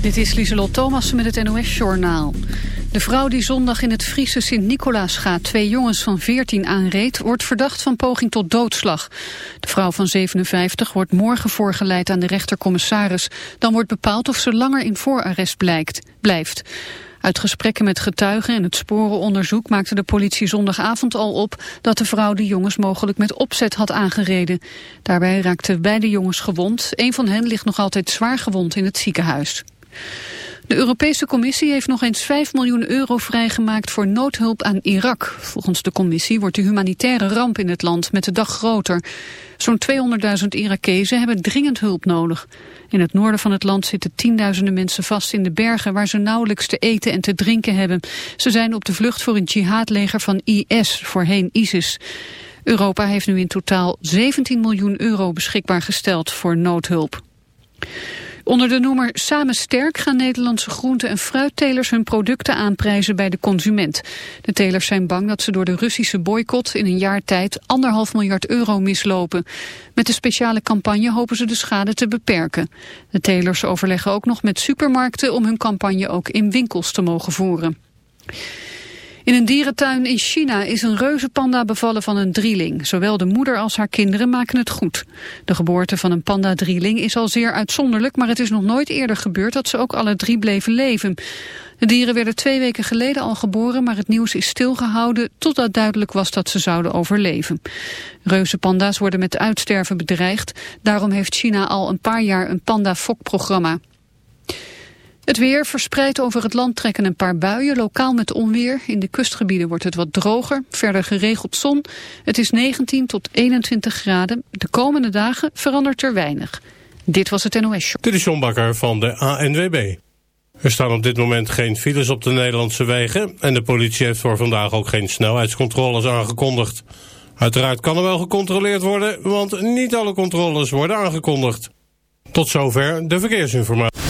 Dit is Lieselot Thomassen met het NOS-journaal. De vrouw die zondag in het Friese Sint-Nicolaasgaat twee jongens van 14 aanreed... wordt verdacht van poging tot doodslag. De vrouw van 57 wordt morgen voorgeleid aan de rechtercommissaris. Dan wordt bepaald of ze langer in voorarrest blijkt, blijft. Uit gesprekken met getuigen en het sporenonderzoek maakte de politie zondagavond al op dat de vrouw de jongens mogelijk met opzet had aangereden. Daarbij raakten beide jongens gewond. Een van hen ligt nog altijd zwaar gewond in het ziekenhuis. De Europese Commissie heeft nog eens 5 miljoen euro vrijgemaakt voor noodhulp aan Irak. Volgens de Commissie wordt de humanitaire ramp in het land met de dag groter. Zo'n 200.000 Irakezen hebben dringend hulp nodig. In het noorden van het land zitten tienduizenden mensen vast in de bergen waar ze nauwelijks te eten en te drinken hebben. Ze zijn op de vlucht voor een jihadleger van IS, voorheen ISIS. Europa heeft nu in totaal 17 miljoen euro beschikbaar gesteld voor noodhulp. Onder de noemer Samen Sterk gaan Nederlandse groente- en fruittelers hun producten aanprijzen bij de consument. De telers zijn bang dat ze door de Russische boycott in een jaar tijd anderhalf miljard euro mislopen. Met de speciale campagne hopen ze de schade te beperken. De telers overleggen ook nog met supermarkten om hun campagne ook in winkels te mogen voeren. In een dierentuin in China is een reuzenpanda bevallen van een drieling. Zowel de moeder als haar kinderen maken het goed. De geboorte van een panda-drieling is al zeer uitzonderlijk... maar het is nog nooit eerder gebeurd dat ze ook alle drie bleven leven. De dieren werden twee weken geleden al geboren... maar het nieuws is stilgehouden totdat duidelijk was dat ze zouden overleven. Reuzenpanda's worden met uitsterven bedreigd. Daarom heeft China al een paar jaar een panda-fokprogramma. Het weer verspreidt over het land trekken een paar buien, lokaal met onweer. In de kustgebieden wordt het wat droger, verder geregeld zon. Het is 19 tot 21 graden. De komende dagen verandert er weinig. Dit was het NOS Show. Dit is John Bakker van de ANWB. Er staan op dit moment geen files op de Nederlandse wegen... en de politie heeft voor vandaag ook geen snelheidscontroles aangekondigd. Uiteraard kan er wel gecontroleerd worden, want niet alle controles worden aangekondigd. Tot zover de verkeersinformatie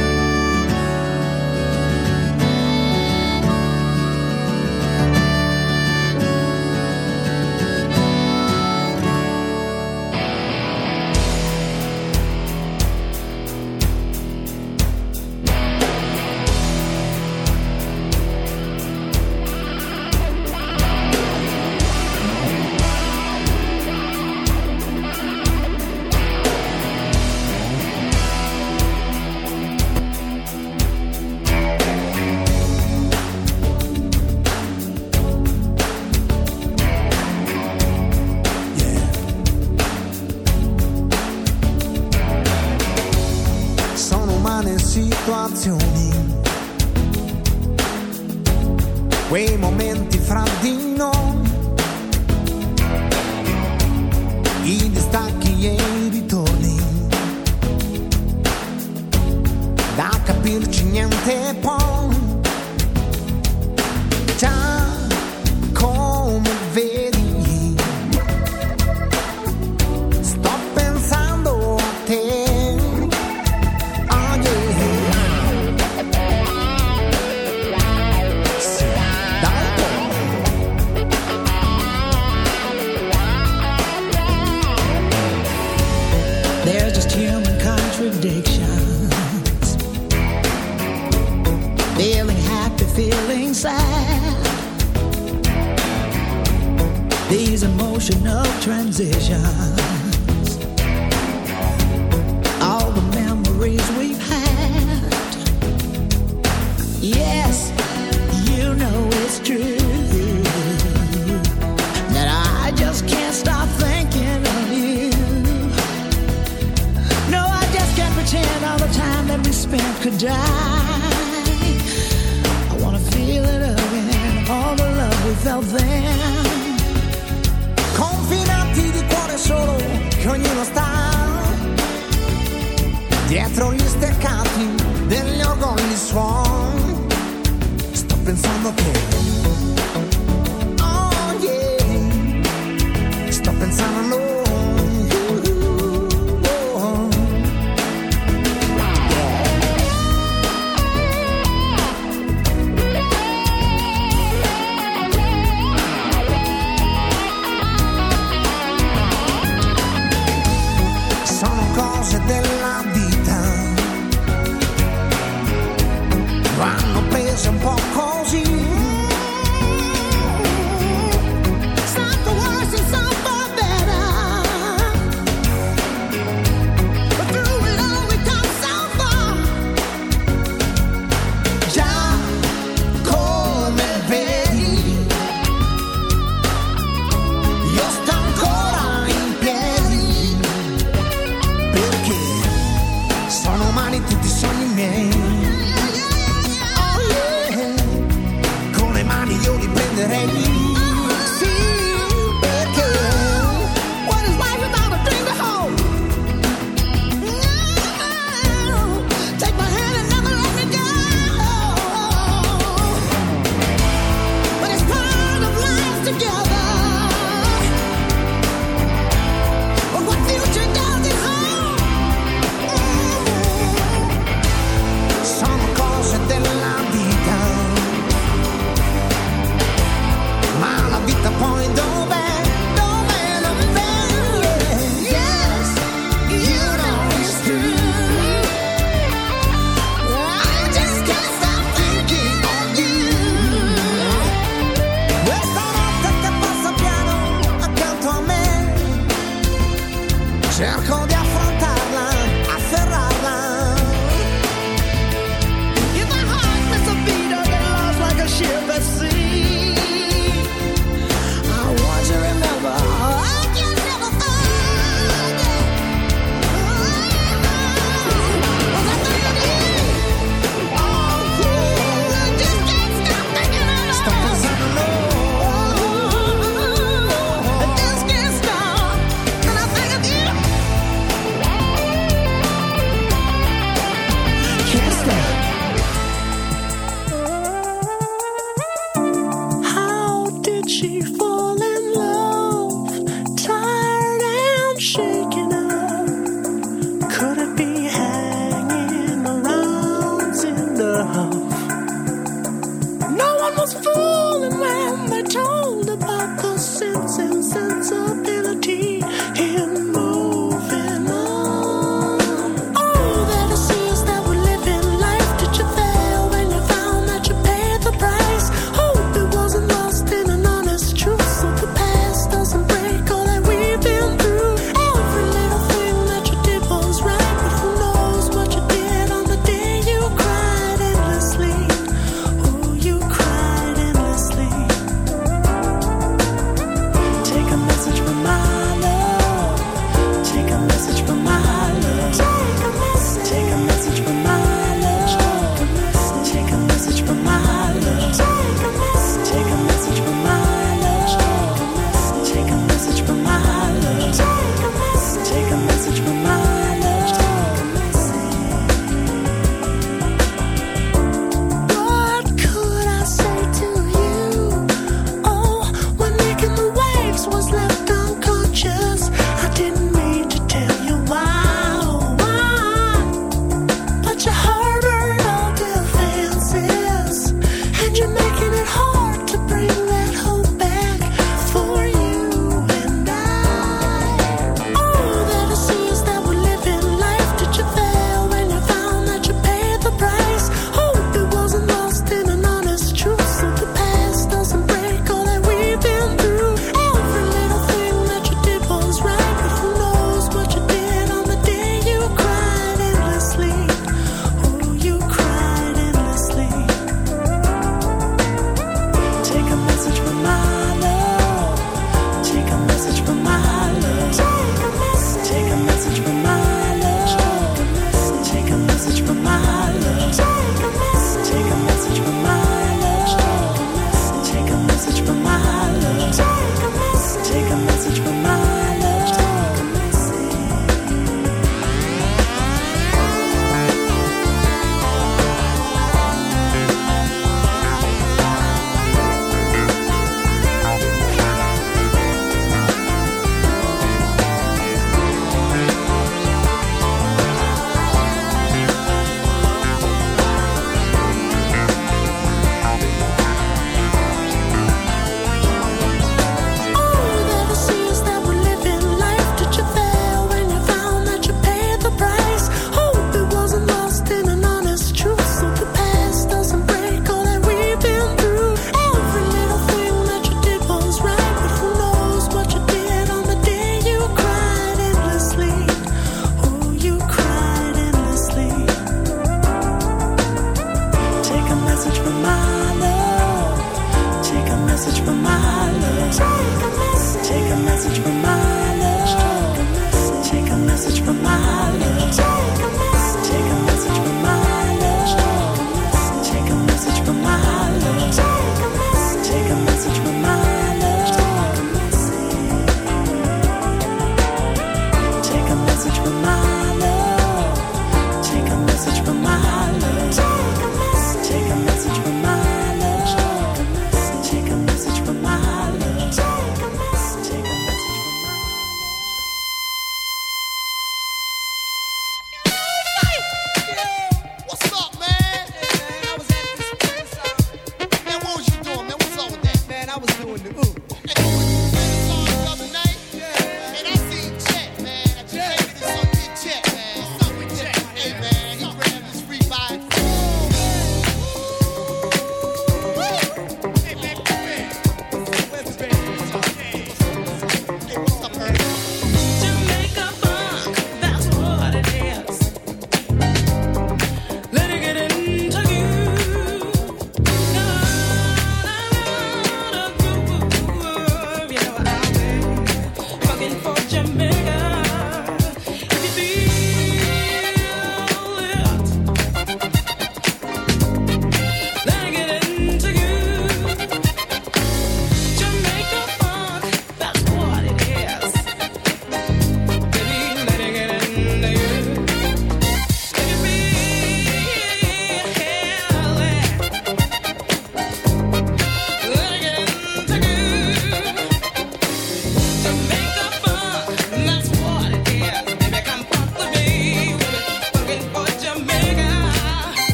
could die. I wanna feel it again, all the love we felt then.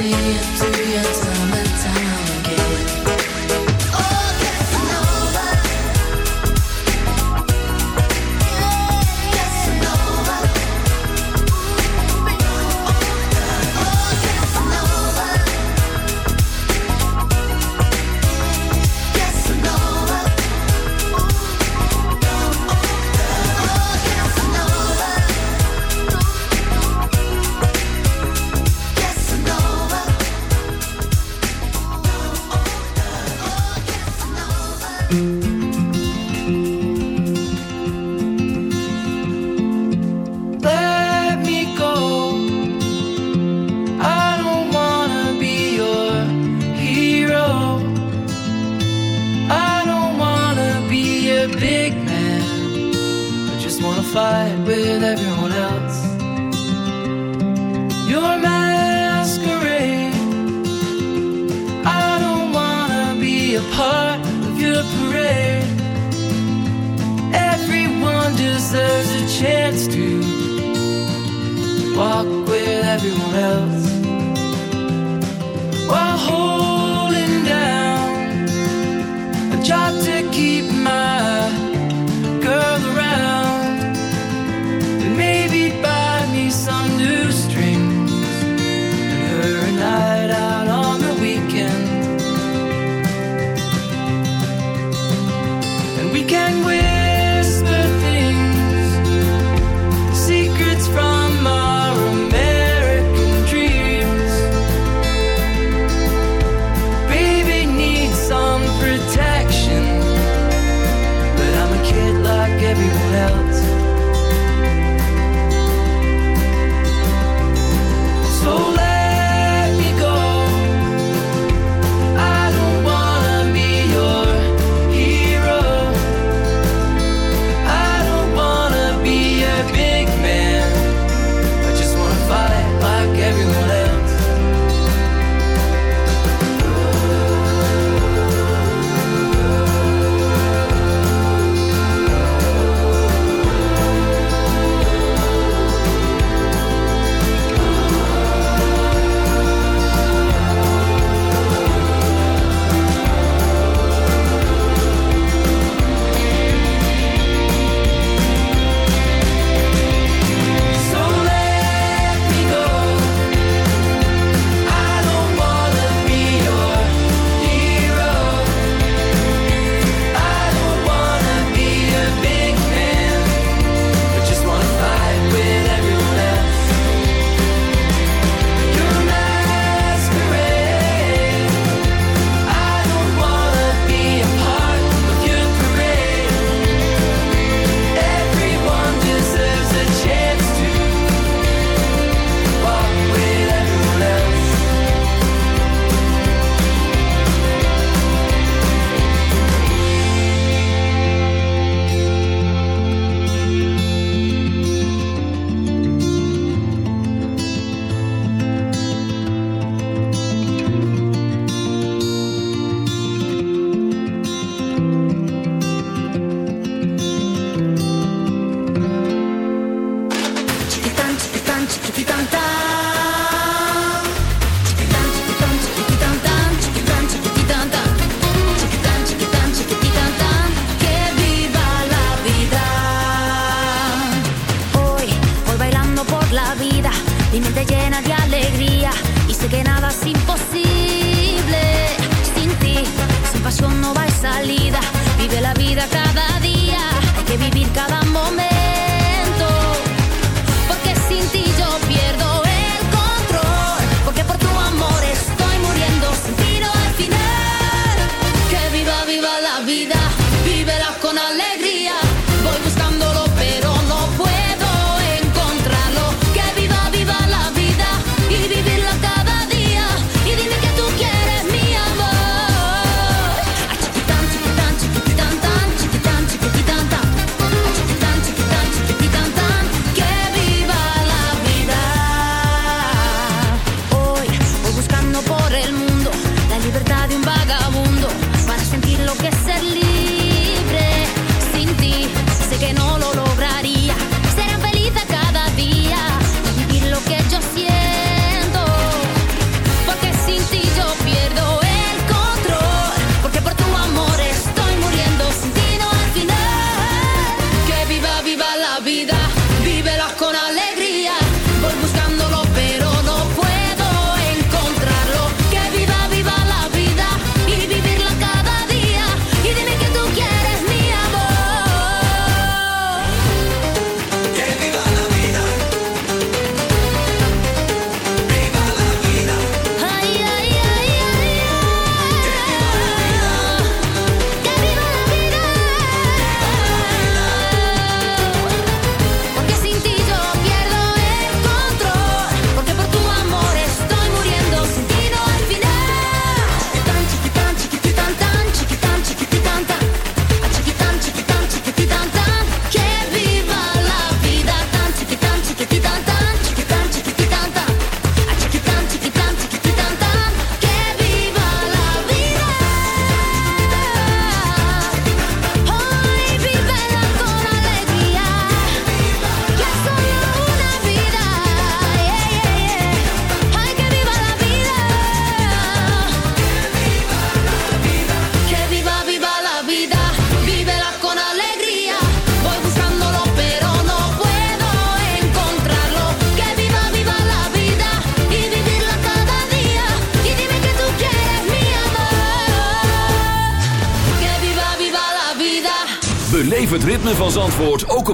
See it your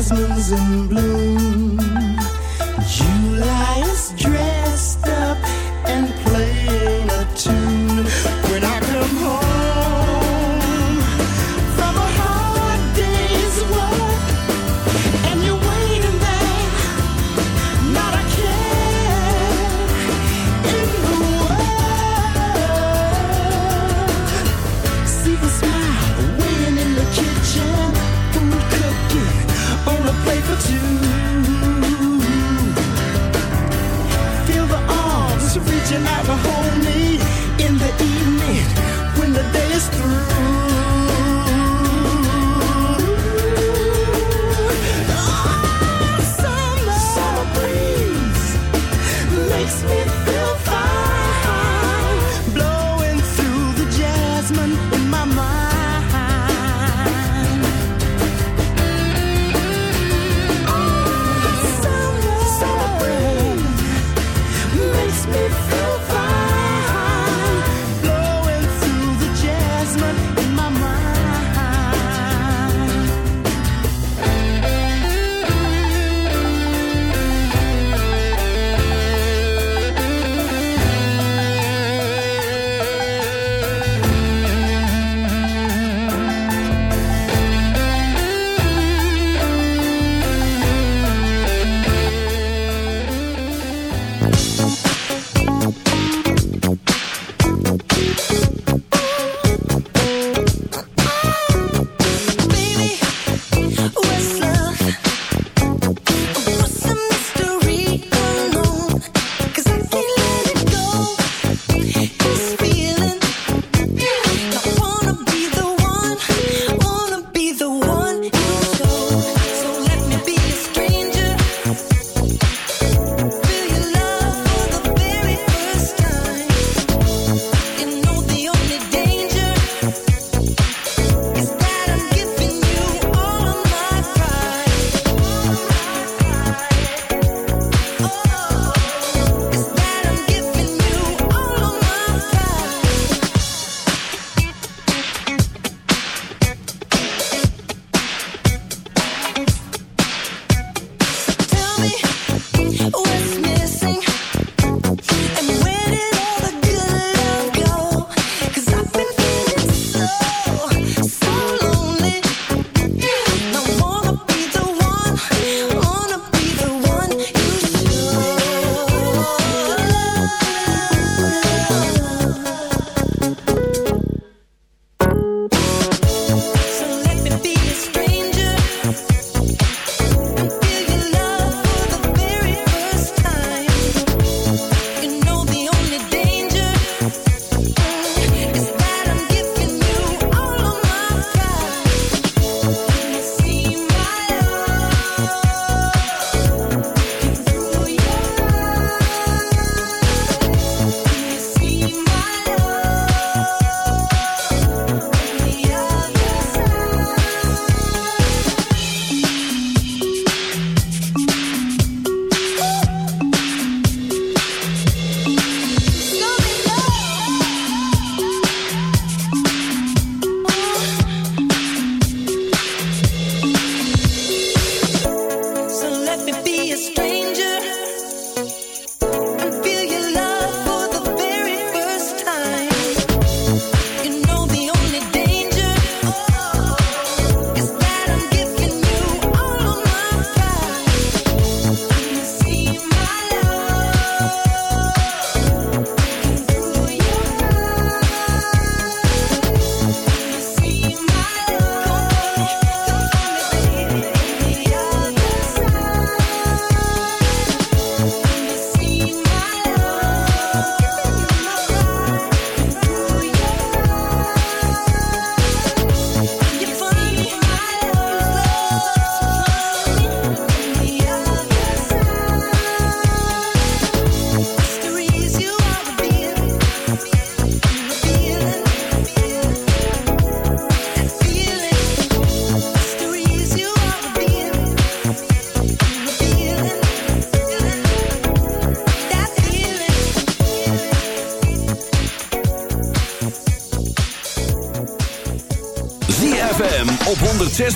Jasmine's in bloom. July is dressed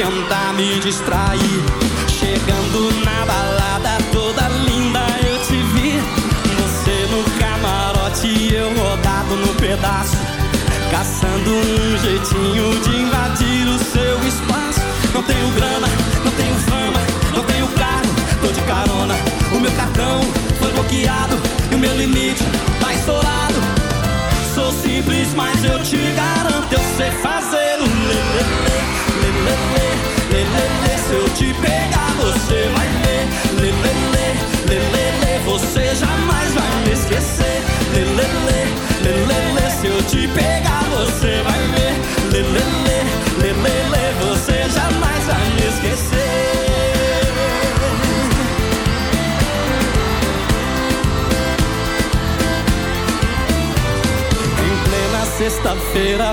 Tentar me distrair.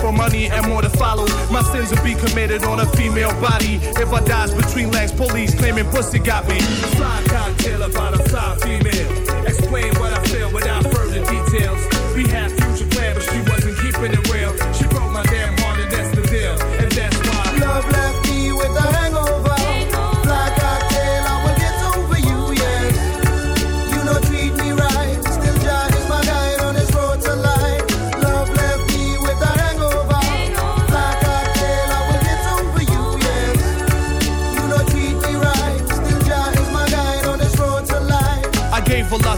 for money and more to follow. My sins will be committed on a female body. If I dies between legs, police claiming pussy got me. Fly cocktail about a fly female. Explain what I feel without further details. We had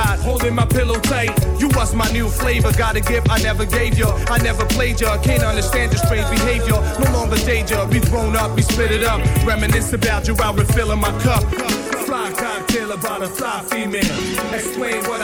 holding my pillow tight. You was my new flavor, got a gift I never gave you. I never played you, can't understand your strange behavior. No longer danger, we grown up, we split it up. Reminisce about you while refilling my cup. Fly cocktail about a fly female. Explain what I